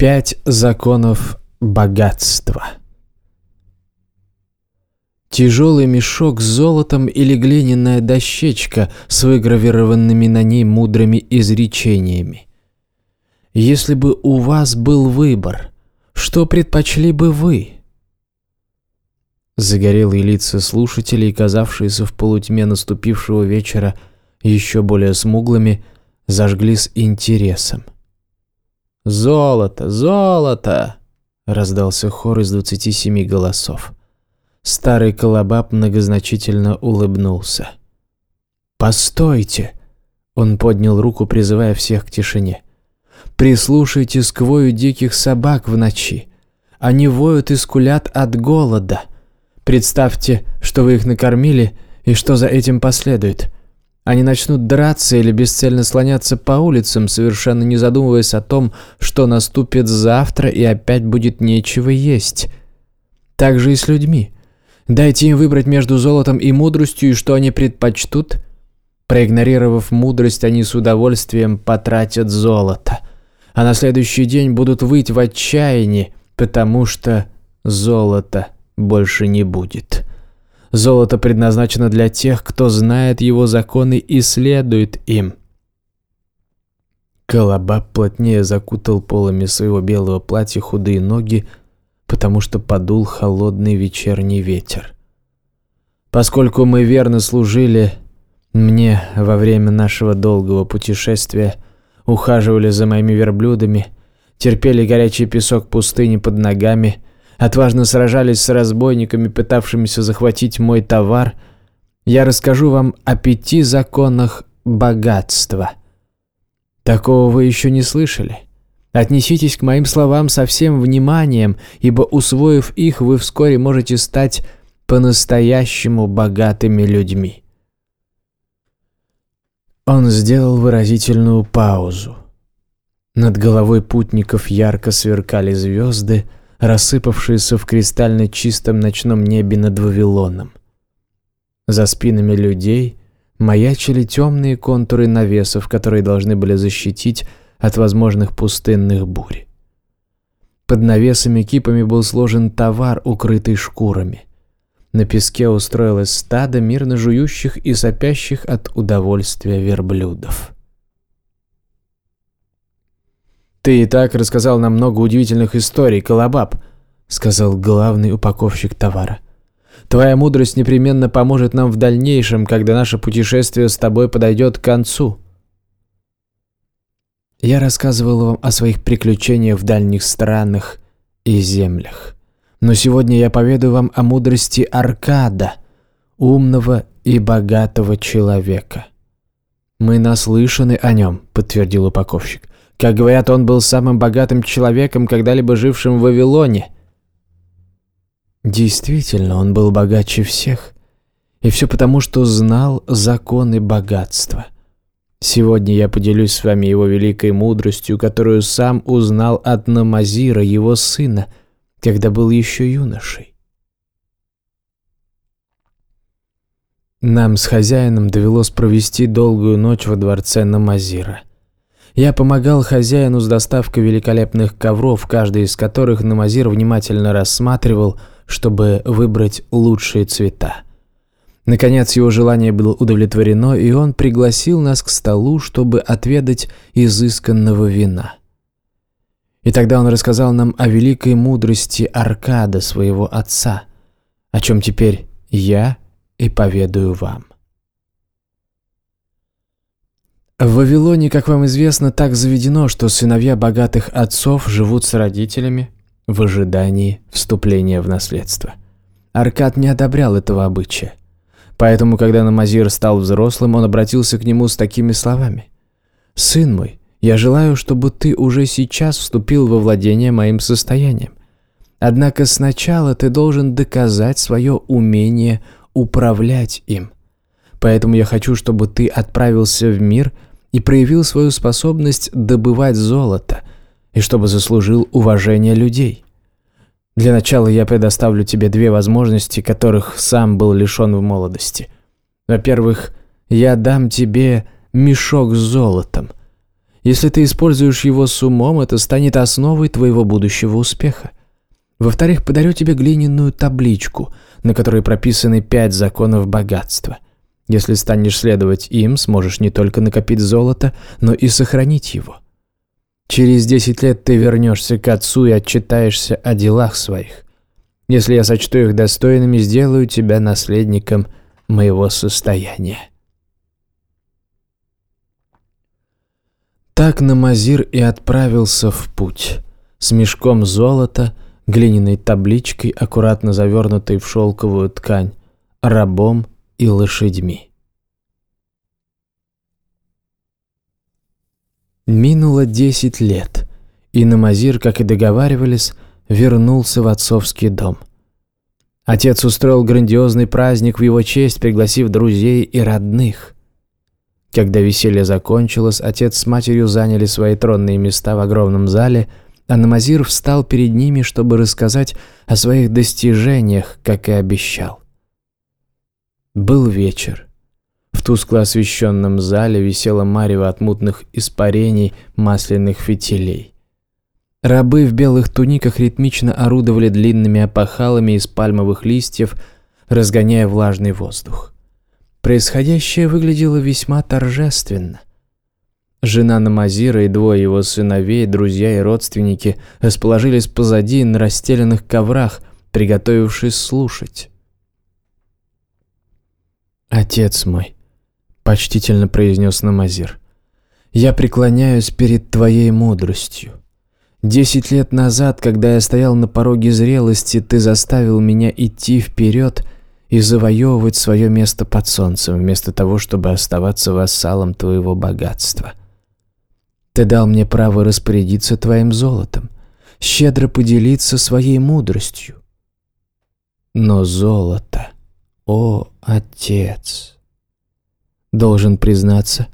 Пять законов богатства. Тяжелый мешок с золотом или глиняная дощечка с выгравированными на ней мудрыми изречениями. Если бы у вас был выбор, что предпочли бы вы? Загорелые лица слушателей, казавшиеся в полутьме наступившего вечера еще более смуглыми, зажглись интересом. «Золото! Золото!» — раздался хор из двадцати семи голосов. Старый колобаб многозначительно улыбнулся. «Постойте!» — он поднял руку, призывая всех к тишине. «Прислушайтесь к вою диких собак в ночи. Они воют и скулят от голода. Представьте, что вы их накормили, и что за этим последует. Они начнут драться или бесцельно слоняться по улицам, совершенно не задумываясь о том, что наступит завтра и опять будет нечего есть. Так же и с людьми. Дайте им выбрать между золотом и мудростью, и что они предпочтут. Проигнорировав мудрость, они с удовольствием потратят золото. А на следующий день будут выть в отчаянии, потому что золота больше не будет. Золото предназначено для тех, кто знает его законы и следует им. Колобаб плотнее закутал полами своего белого платья худые ноги, потому что подул холодный вечерний ветер. Поскольку мы верно служили мне во время нашего долгого путешествия, ухаживали за моими верблюдами, терпели горячий песок пустыни под ногами – отважно сражались с разбойниками, пытавшимися захватить мой товар, я расскажу вам о пяти законах богатства. Такого вы еще не слышали. Отнеситесь к моим словам со всем вниманием, ибо, усвоив их, вы вскоре можете стать по-настоящему богатыми людьми. Он сделал выразительную паузу. Над головой путников ярко сверкали звезды, рассыпавшиеся в кристально чистом ночном небе над Вавилоном. За спинами людей маячили темные контуры навесов, которые должны были защитить от возможных пустынных бурь. Под навесами кипами был сложен товар, укрытый шкурами. На песке устроилось стадо мирно жующих и сопящих от удовольствия верблюдов. «Ты и так рассказал нам много удивительных историй, Колобаб», — сказал главный упаковщик товара. «Твоя мудрость непременно поможет нам в дальнейшем, когда наше путешествие с тобой подойдет к концу». Я рассказывал вам о своих приключениях в дальних странах и землях. Но сегодня я поведаю вам о мудрости Аркада, умного и богатого человека. «Мы наслышаны о нем», — подтвердил упаковщик. Как говорят, он был самым богатым человеком, когда-либо жившим в Вавилоне. Действительно, он был богаче всех. И все потому, что знал законы богатства. Сегодня я поделюсь с вами его великой мудростью, которую сам узнал от Намазира, его сына, когда был еще юношей. Нам с хозяином довелось провести долгую ночь во дворце Намазира – я помогал хозяину с доставкой великолепных ковров, каждый из которых Намазир внимательно рассматривал, чтобы выбрать лучшие цвета. Наконец его желание было удовлетворено, и он пригласил нас к столу, чтобы отведать изысканного вина. И тогда он рассказал нам о великой мудрости Аркада, своего отца, о чем теперь я и поведаю вам. В Вавилоне, как вам известно, так заведено, что сыновья богатых отцов живут с родителями в ожидании вступления в наследство. Аркад не одобрял этого обычая. Поэтому, когда Намазир стал взрослым, он обратился к нему с такими словами. «Сын мой, я желаю, чтобы ты уже сейчас вступил во владение моим состоянием. Однако сначала ты должен доказать свое умение управлять им. Поэтому я хочу, чтобы ты отправился в мир – и проявил свою способность добывать золото, и чтобы заслужил уважение людей. Для начала я предоставлю тебе две возможности, которых сам был лишен в молодости. Во-первых, я дам тебе мешок с золотом. Если ты используешь его с умом, это станет основой твоего будущего успеха. Во-вторых, подарю тебе глиняную табличку, на которой прописаны пять законов богатства. Если станешь следовать им, сможешь не только накопить золото, но и сохранить его. Через десять лет ты вернешься к отцу и отчитаешься о делах своих. Если я сочту их достойными, сделаю тебя наследником моего состояния. Так Намазир и отправился в путь с мешком золота, глиняной табличкой, аккуратно завернутой в шелковую ткань, рабом и лошадьми. Минуло десять лет, и Намазир, как и договаривались, вернулся в отцовский дом. Отец устроил грандиозный праздник в его честь, пригласив друзей и родных. Когда веселье закончилось, отец с матерью заняли свои тронные места в огромном зале, а Намазир встал перед ними, чтобы рассказать о своих достижениях, как и обещал. Был вечер. В тускло освещенном зале висела марево от мутных испарений масляных фитилей. Рабы в белых туниках ритмично орудовали длинными опахалами из пальмовых листьев, разгоняя влажный воздух. Происходящее выглядело весьма торжественно. Жена Намазира и двое его сыновей, друзья и родственники расположились позади на расстеленных коврах, приготовившись слушать. «Отец мой», — почтительно произнес Намазир, — «я преклоняюсь перед твоей мудростью. Десять лет назад, когда я стоял на пороге зрелости, ты заставил меня идти вперед и завоевывать свое место под солнцем, вместо того, чтобы оставаться вассалом твоего богатства. Ты дал мне право распорядиться твоим золотом, щедро поделиться своей мудростью. Но золото, о, отец, должен признаться,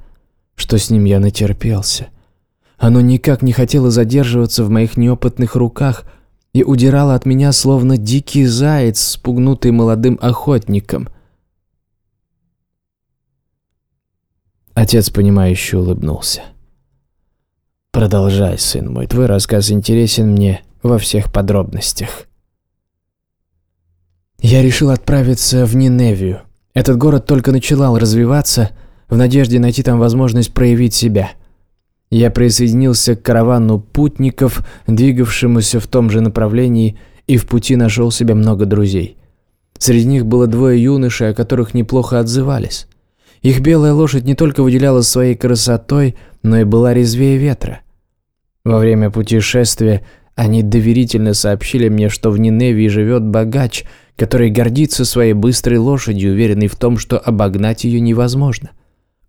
что с ним я натерпелся. Оно никак не хотело задерживаться в моих неопытных руках и удирало от меня, словно дикий заяц, спугнутый молодым охотником. Отец, понимающе улыбнулся. «Продолжай, сын мой, твой рассказ интересен мне во всех подробностях». Я решил отправиться в Ниневию. Этот город только начинал развиваться, в надежде найти там возможность проявить себя – я присоединился к каравану путников, двигавшемуся в том же направлении, и в пути нашел себе много друзей. Среди них было двое юношей, о которых неплохо отзывались. Их белая лошадь не только выделялась своей красотой, но и была резвее ветра. Во время путешествия они доверительно сообщили мне, что в Ниневии живет богач, который гордится своей быстрой лошадью, уверенный в том, что обогнать ее невозможно.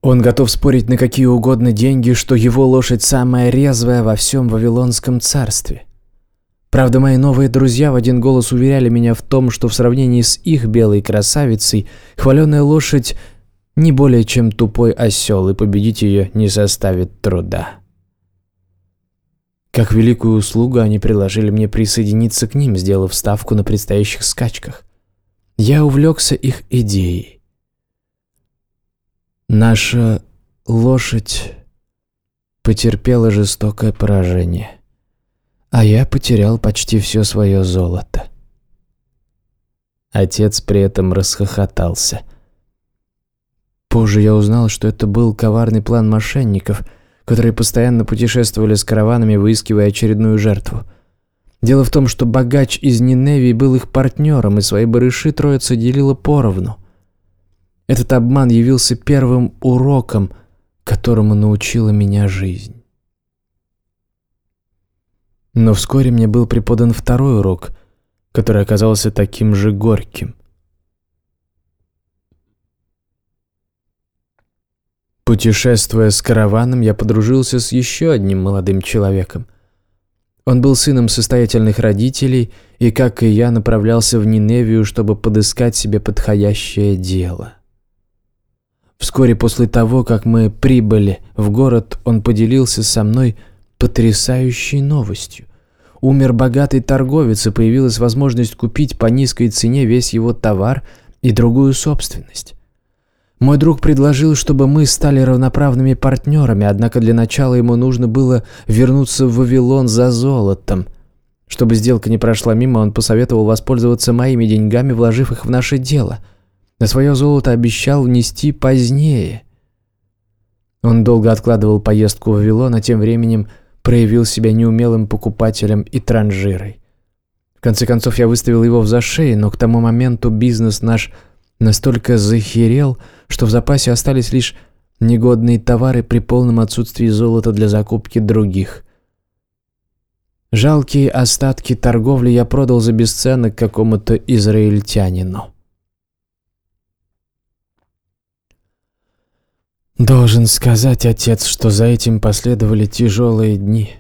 Он готов спорить на какие угодно деньги, что его лошадь самая резвая во всем Вавилонском царстве. Правда, мои новые друзья в один голос уверяли меня в том, что в сравнении с их белой красавицей, хваленая лошадь не более чем тупой осел, и победить ее не составит труда. Как великую услугу они предложили мне присоединиться к ним, сделав ставку на предстоящих скачках. Я увлекся их идеей. Наша лошадь потерпела жестокое поражение, а я потерял почти все свое золото. Отец при этом расхохотался. Позже я узнал, что это был коварный план мошенников, которые постоянно путешествовали с караванами, выискивая очередную жертву. Дело в том, что богач из Ниневии был их партнером, и свои барыши троица делила поровну – этот обман явился первым уроком, которому научила меня жизнь. Но вскоре мне был преподан второй урок, который оказался таким же горьким. Путешествуя с караваном, я подружился с еще одним молодым человеком. Он был сыном состоятельных родителей и, как и я, направлялся в Ниневию, чтобы подыскать себе подходящее дело. Вскоре после того, как мы прибыли в город, он поделился со мной потрясающей новостью. Умер богатый торговец, и появилась возможность купить по низкой цене весь его товар и другую собственность. Мой друг предложил, чтобы мы стали равноправными партнерами, однако для начала ему нужно было вернуться в Вавилон за золотом. Чтобы сделка не прошла мимо, он посоветовал воспользоваться моими деньгами, вложив их в наше дело. На свое золото обещал внести позднее. Он долго откладывал поездку в Вавилон, а тем временем проявил себя неумелым покупателем и транжирой. В конце концов, я выставил его в зашей, но к тому моменту бизнес наш настолько захерел, что в запасе остались лишь негодные товары при полном отсутствии золота для закупки других. Жалкие остатки торговли я продал за бесценок какому-то израильтянину. Должен сказать, отец, что за этим последовали тяжелые дни.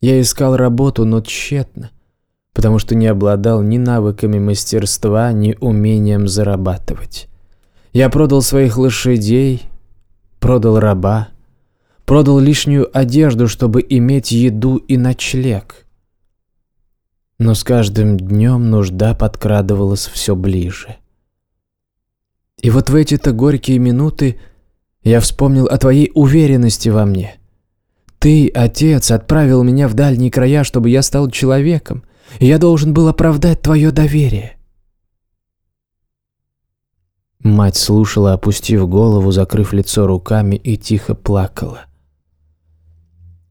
Я искал работу, но тщетно, потому что не обладал ни навыками мастерства, ни умением зарабатывать. Я продал своих лошадей, продал раба, продал лишнюю одежду, чтобы иметь еду и ночлег. Но с каждым днем нужда подкрадывалась все ближе. И вот в эти-то горькие минуты я вспомнил о твоей уверенности во мне. Ты, отец, отправил меня в дальние края, чтобы я стал человеком, я должен был оправдать твое доверие. Мать слушала, опустив голову, закрыв лицо руками и тихо плакала.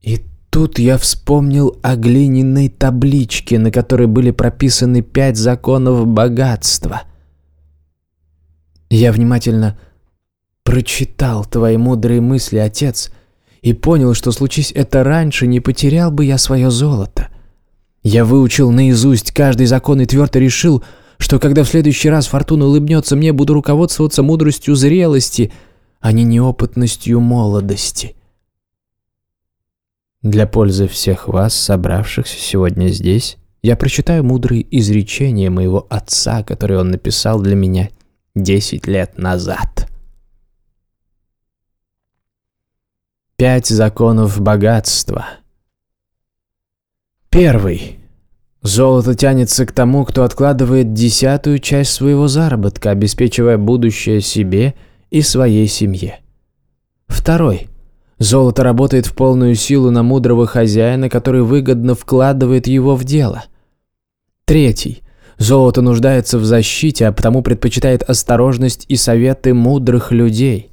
И тут я вспомнил о глиняной табличке, на которой были прописаны пять законов богатства. Я внимательно прочитал твои мудрые мысли, отец, и понял, что случись это раньше, не потерял бы я свое золото. Я выучил наизусть каждый закон и твердо решил – что когда в следующий раз фортуна улыбнется, мне буду руководствоваться мудростью зрелости, а не неопытностью молодости. Для пользы всех вас, собравшихся сегодня здесь, я прочитаю мудрые изречения моего отца, которые он написал для меня десять лет назад. Пять законов богатства. Первый. Золото тянется к тому, кто откладывает десятую часть своего заработка, обеспечивая будущее себе и своей семье. Второй. Золото работает в полную силу на мудрого хозяина, который выгодно вкладывает его в дело. Третий. Золото нуждается в защите, а потому предпочитает осторожность и советы мудрых людей.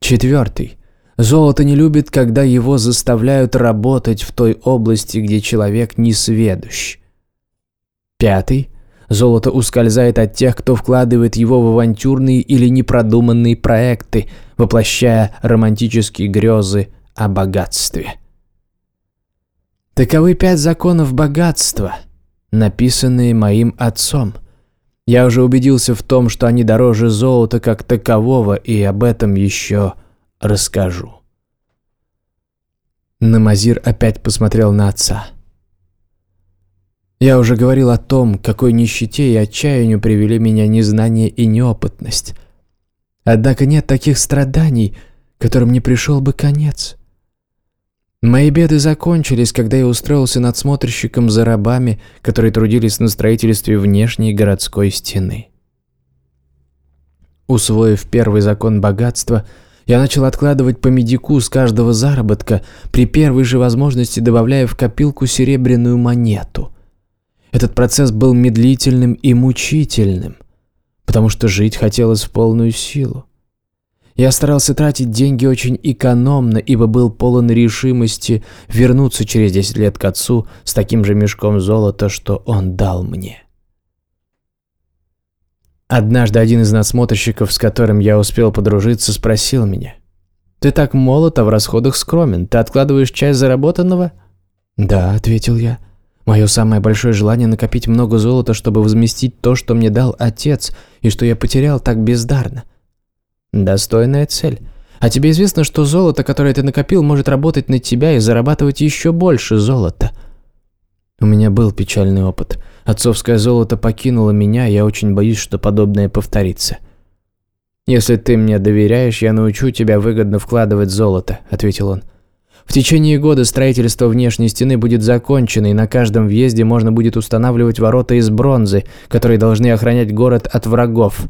Четвертый. Золото не любит, когда его заставляют работать в той области, где человек не сведущ. Пятый. Золото ускользает от тех, кто вкладывает его в авантюрные или непродуманные проекты, воплощая романтические грезы о богатстве. Таковы пять законов богатства, написанные моим отцом. Я уже убедился в том, что они дороже золота как такового, и об этом еще расскажу. Намазир опять посмотрел на отца. Я уже говорил о том, какой нищете и отчаянию привели меня незнание и неопытность. Однако нет таких страданий, которым не пришел бы конец. Мои беды закончились, когда я устроился надсмотрщиком за рабами, которые трудились на строительстве внешней городской стены. Усвоив первый закон богатства – я начал откладывать по медику с каждого заработка, при первой же возможности добавляя в копилку серебряную монету. Этот процесс был медлительным и мучительным, потому что жить хотелось в полную силу. Я старался тратить деньги очень экономно, ибо был полон решимости вернуться через 10 лет к отцу с таким же мешком золота, что он дал мне. Однажды один из надсмотрщиков, с которым я успел подружиться, спросил меня. «Ты так молод, а в расходах скромен. Ты откладываешь часть заработанного?» «Да», — ответил я. «Мое самое большое желание накопить много золота, чтобы возместить то, что мне дал отец, и что я потерял так бездарно». «Достойная цель. А тебе известно, что золото, которое ты накопил, может работать на тебя и зарабатывать еще больше золота?» У меня был печальный опыт. Отцовское золото покинуло меня, я очень боюсь, что подобное повторится. «Если ты мне доверяешь, я научу тебя выгодно вкладывать золото», — ответил он. «В течение года строительство внешней стены будет закончено, и на каждом въезде можно будет устанавливать ворота из бронзы, которые должны охранять город от врагов.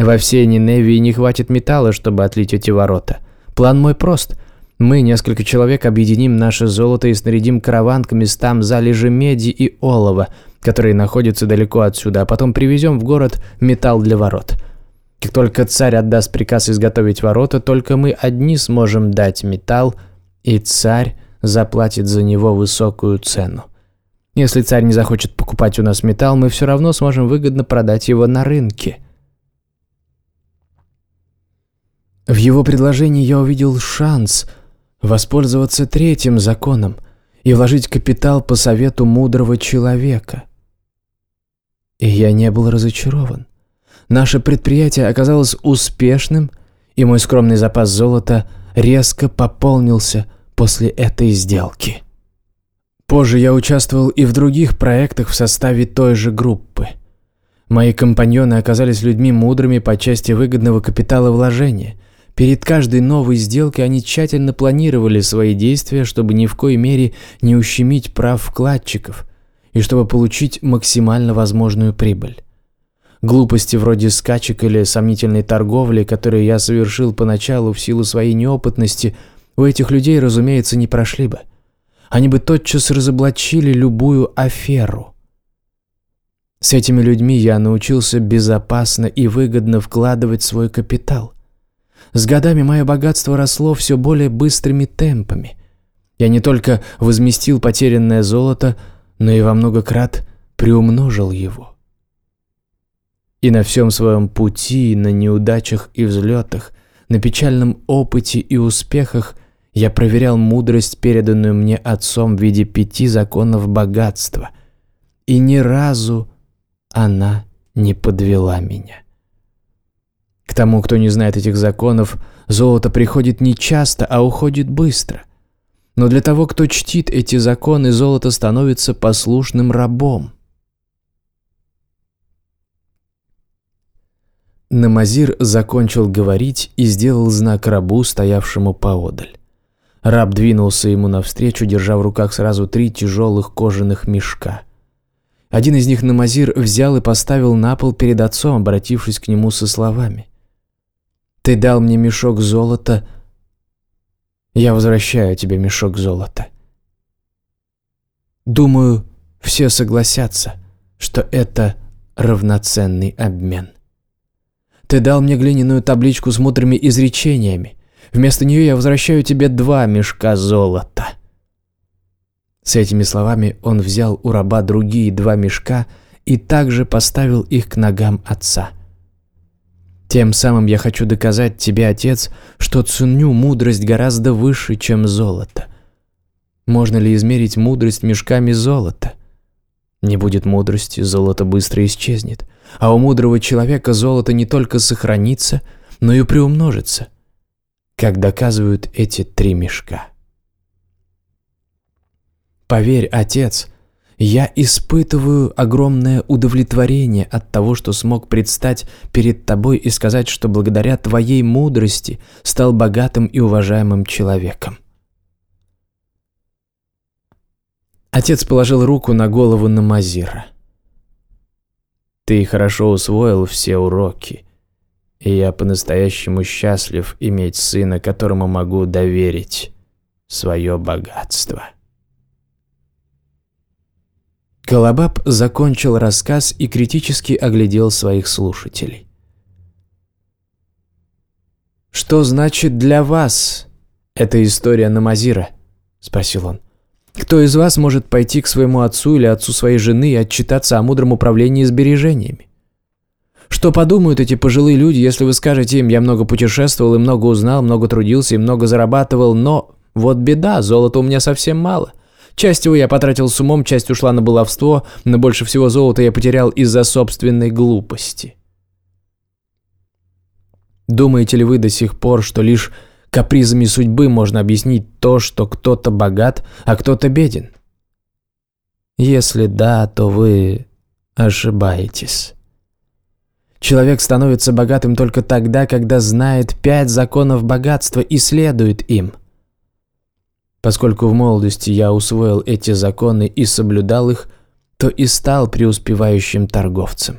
Во всей Ниневии не хватит металла, чтобы отлить эти ворота. План мой прост. Мы, несколько человек, объединим наше золото и снарядим караван к местам залежи меди и олова, которые находятся далеко отсюда, а потом привезем в город металл для ворот. Как только царь отдаст приказ изготовить ворота, только мы одни сможем дать металл, и царь заплатит за него высокую цену. Если царь не захочет покупать у нас металл, мы все равно сможем выгодно продать его на рынке. В его предложении я увидел шанс воспользоваться третьим законом и вложить капитал по совету мудрого человека. И я не был разочарован. Наше предприятие оказалось успешным, и мой скромный запас золота резко пополнился после этой сделки. Позже я участвовал и в других проектах в составе той же группы. Мои компаньоны оказались людьми мудрыми по части выгодного капитала вложения. Перед каждой новой сделкой они тщательно планировали свои действия, чтобы ни в коей мере не ущемить прав вкладчиков и чтобы получить максимально возможную прибыль. Глупости вроде скачек или сомнительной торговли, которые я совершил поначалу в силу своей неопытности, у этих людей, разумеется, не прошли бы. Они бы тотчас разоблачили любую аферу. С этими людьми я научился безопасно и выгодно вкладывать свой капитал. С годами мое богатство росло все более быстрыми темпами. Я не только возместил потерянное золото, но и во много крат приумножил его. И на всем своем пути, на неудачах и взлетах, на печальном опыте и успехах я проверял мудрость, переданную мне отцом в виде пяти законов богатства. И ни разу она не подвела меня. К тому, кто не знает этих законов, золото приходит не часто, а уходит быстро. Но для того, кто чтит эти законы, золото становится послушным рабом. Намазир закончил говорить и сделал знак рабу, стоявшему поодаль. Раб двинулся ему навстречу, держа в руках сразу три тяжелых кожаных мешка. Один из них Намазир взял и поставил на пол перед отцом, обратившись к нему со словами. «Ты дал мне мешок золота, я возвращаю тебе мешок золота». Думаю, все согласятся, что это равноценный обмен. Ты дал мне глиняную табличку с мудрыми изречениями. Вместо нее я возвращаю тебе два мешка золота». С этими словами он взял у раба другие два мешка и также поставил их к ногам отца. Тем самым я хочу доказать тебе, отец, что ценю мудрость гораздо выше, чем золото. Можно ли измерить мудрость мешками золота? Не будет мудрости, золото быстро исчезнет. А у мудрого человека золото не только сохранится, но и приумножится, как доказывают эти три мешка. Поверь, отец, я испытываю огромное удовлетворение от того, что смог предстать перед тобой и сказать, что благодаря твоей мудрости стал богатым и уважаемым человеком. Отец положил руку на голову Намазира. «Ты хорошо усвоил все уроки, и я по-настоящему счастлив иметь сына, которому могу доверить свое богатство». Колобаб закончил рассказ и критически оглядел своих слушателей. «Что значит для вас эта история Намазира?» – спросил он. Кто из вас может пойти к своему отцу или отцу своей жены и отчитаться о мудром управлении сбережениями? Что подумают эти пожилые люди, если вы скажете им, я много путешествовал и много узнал, много трудился и много зарабатывал, но вот беда, золота у меня совсем мало. Часть его я потратил с умом, часть ушла на баловство, но больше всего золота я потерял из-за собственной глупости. Думаете ли вы до сих пор, что лишь Капризами судьбы можно объяснить то, что кто-то богат, а кто-то беден. Если да, то вы ошибаетесь. Человек становится богатым только тогда, когда знает пять законов богатства и следует им. Поскольку в молодости я усвоил эти законы и соблюдал их, то и стал преуспевающим торговцем.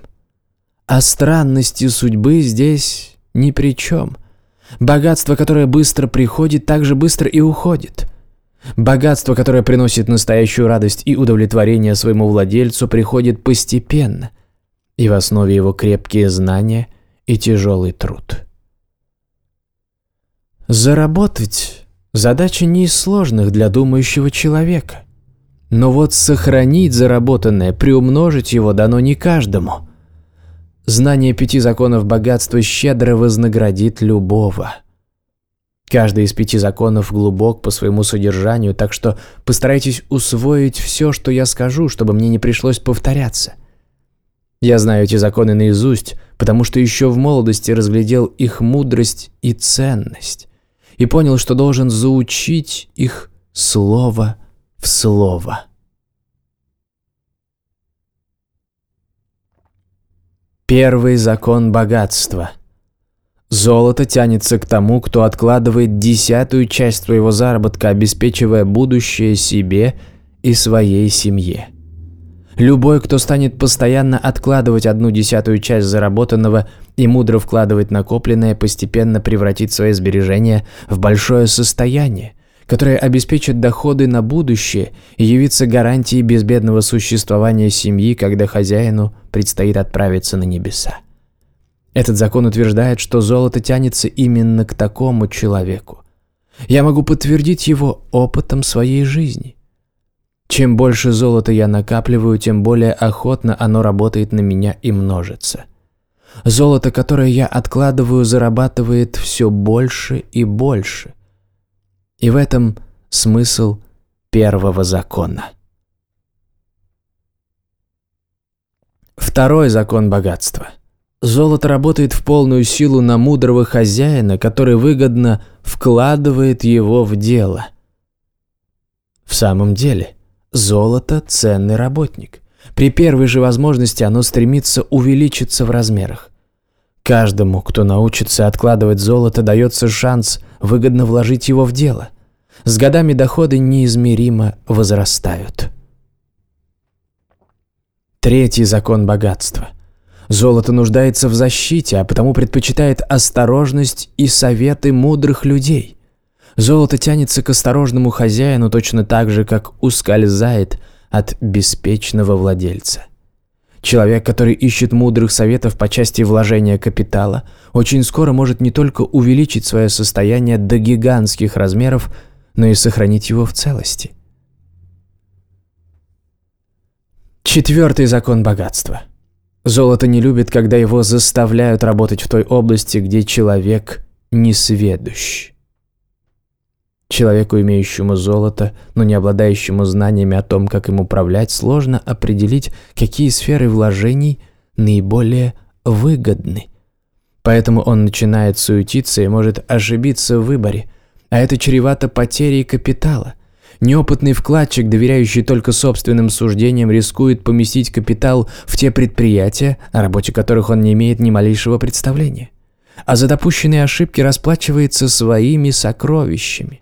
А странности судьбы здесь ни при чем. Богатство, которое быстро приходит, также быстро и уходит. Богатство, которое приносит настоящую радость и удовлетворение своему владельцу, приходит постепенно, и в основе его крепкие знания и тяжелый труд. Заработать – задача не из сложных для думающего человека. Но вот сохранить заработанное, приумножить его дано не каждому. Знание пяти законов богатства щедро вознаградит любого – Каждый из пяти законов глубок по своему содержанию, так что постарайтесь усвоить все, что я скажу, чтобы мне не пришлось повторяться. Я знаю эти законы наизусть, потому что еще в молодости разглядел их мудрость и ценность и понял, что должен заучить их слово в слово. Первый закон богатства – Золото тянется к тому, кто откладывает десятую часть своего заработка, обеспечивая будущее себе и своей семье. Любой, кто станет постоянно откладывать одну десятую часть заработанного и мудро вкладывать накопленное, постепенно превратит свои сбережения в большое состояние, которое обеспечит доходы на будущее и явится гарантией безбедного существования семьи, когда хозяину предстоит отправиться на небеса. Этот закон утверждает, что золото тянется именно к такому человеку. Я могу подтвердить его опытом своей жизни. Чем больше золота я накапливаю, тем более охотно оно работает на меня и множится. Золото, которое я откладываю, зарабатывает все больше и больше. И в этом смысл первого закона. Второй закон богатства – Золото работает в полную силу на мудрого хозяина, который выгодно вкладывает его в дело. В самом деле, золото – ценный работник. При первой же возможности оно стремится увеличиться в размерах. Каждому, кто научится откладывать золото, дается шанс выгодно вложить его в дело. С годами доходы неизмеримо возрастают. Третий закон богатства – Золото нуждается в защите, а потому предпочитает осторожность и советы мудрых людей. Золото тянется к осторожному хозяину точно так же, как ускользает от беспечного владельца. Человек, который ищет мудрых советов по части вложения капитала, очень скоро может не только увеличить свое состояние до гигантских размеров, но и сохранить его в целости. Четвертый закон богатства – Золото не любит, когда его заставляют работать в той области, где человек не сведущ. Человеку, имеющему золото, но не обладающему знаниями о том, как им управлять, сложно определить, какие сферы вложений наиболее выгодны. Поэтому он начинает суетиться и может ошибиться в выборе, а это чревато потерей капитала. Неопытный вкладчик, доверяющий только собственным суждениям, рискует поместить капитал в те предприятия, о работе которых он не имеет ни малейшего представления. А за допущенные ошибки расплачивается своими сокровищами.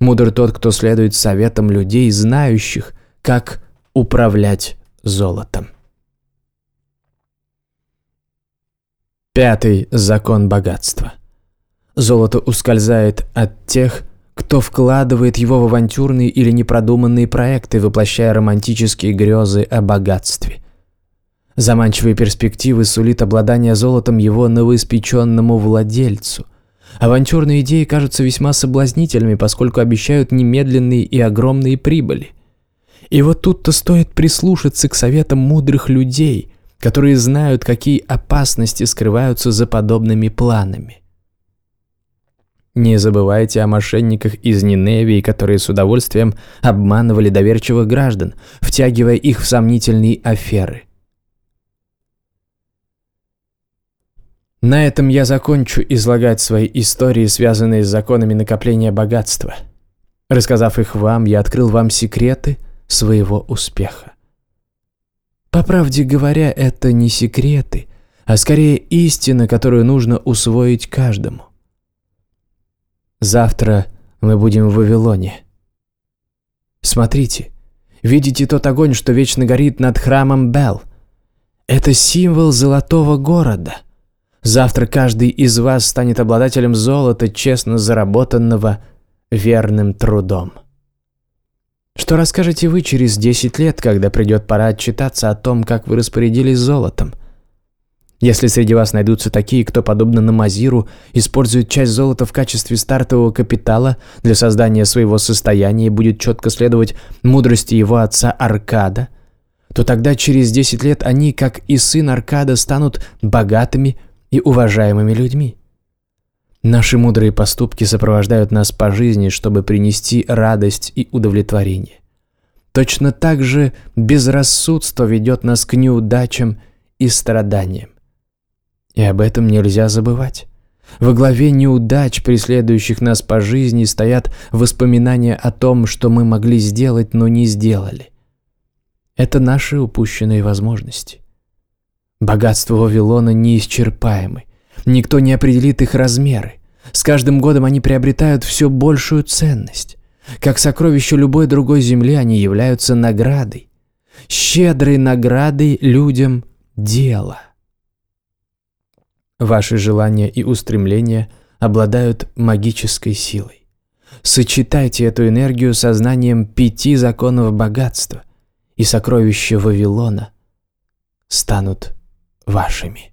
Мудр тот, кто следует советам людей, знающих, как управлять золотом. Пятый закон богатства. Золото ускользает от тех, кто вкладывает его в авантюрные или непродуманные проекты, воплощая романтические грезы о богатстве. Заманчивые перспективы сулит обладание золотом его новоиспеченному владельцу. Авантюрные идеи кажутся весьма соблазнительными, поскольку обещают немедленные и огромные прибыли. И вот тут-то стоит прислушаться к советам мудрых людей, которые знают, какие опасности скрываются за подобными планами. Не забывайте о мошенниках из Ниневии, которые с удовольствием обманывали доверчивых граждан, втягивая их в сомнительные аферы. На этом я закончу излагать свои истории, связанные с законами накопления богатства. Рассказав их вам, я открыл вам секреты своего успеха. По правде говоря, это не секреты, а скорее истина, которую нужно усвоить каждому. Завтра мы будем в Вавилоне. Смотрите, видите тот огонь, что вечно горит над храмом Бел? Это символ золотого города. Завтра каждый из вас станет обладателем золота, честно заработанного верным трудом. Что расскажете вы через 10 лет, когда придет пора отчитаться о том, как вы распорядились золотом? Если среди вас найдутся такие, кто, подобно Намазиру, использует часть золота в качестве стартового капитала для создания своего состояния и будет четко следовать мудрости его отца Аркада, то тогда через 10 лет они, как и сын Аркада, станут богатыми и уважаемыми людьми. Наши мудрые поступки сопровождают нас по жизни, чтобы принести радость и удовлетворение. Точно так же безрассудство ведет нас к неудачам и страданиям. И об этом нельзя забывать. Во главе неудач, преследующих нас по жизни, стоят воспоминания о том, что мы могли сделать, но не сделали. Это наши упущенные возможности. Богатства Вавилона неисчерпаемы. Никто не определит их размеры. С каждым годом они приобретают все большую ценность. Как сокровища любой другой земли, они являются наградой. Щедрой наградой людям дела. Ваши желания и устремления обладают магической силой. Сочетайте эту энергию со знанием пяти законов богатства, и сокровища Вавилона станут вашими.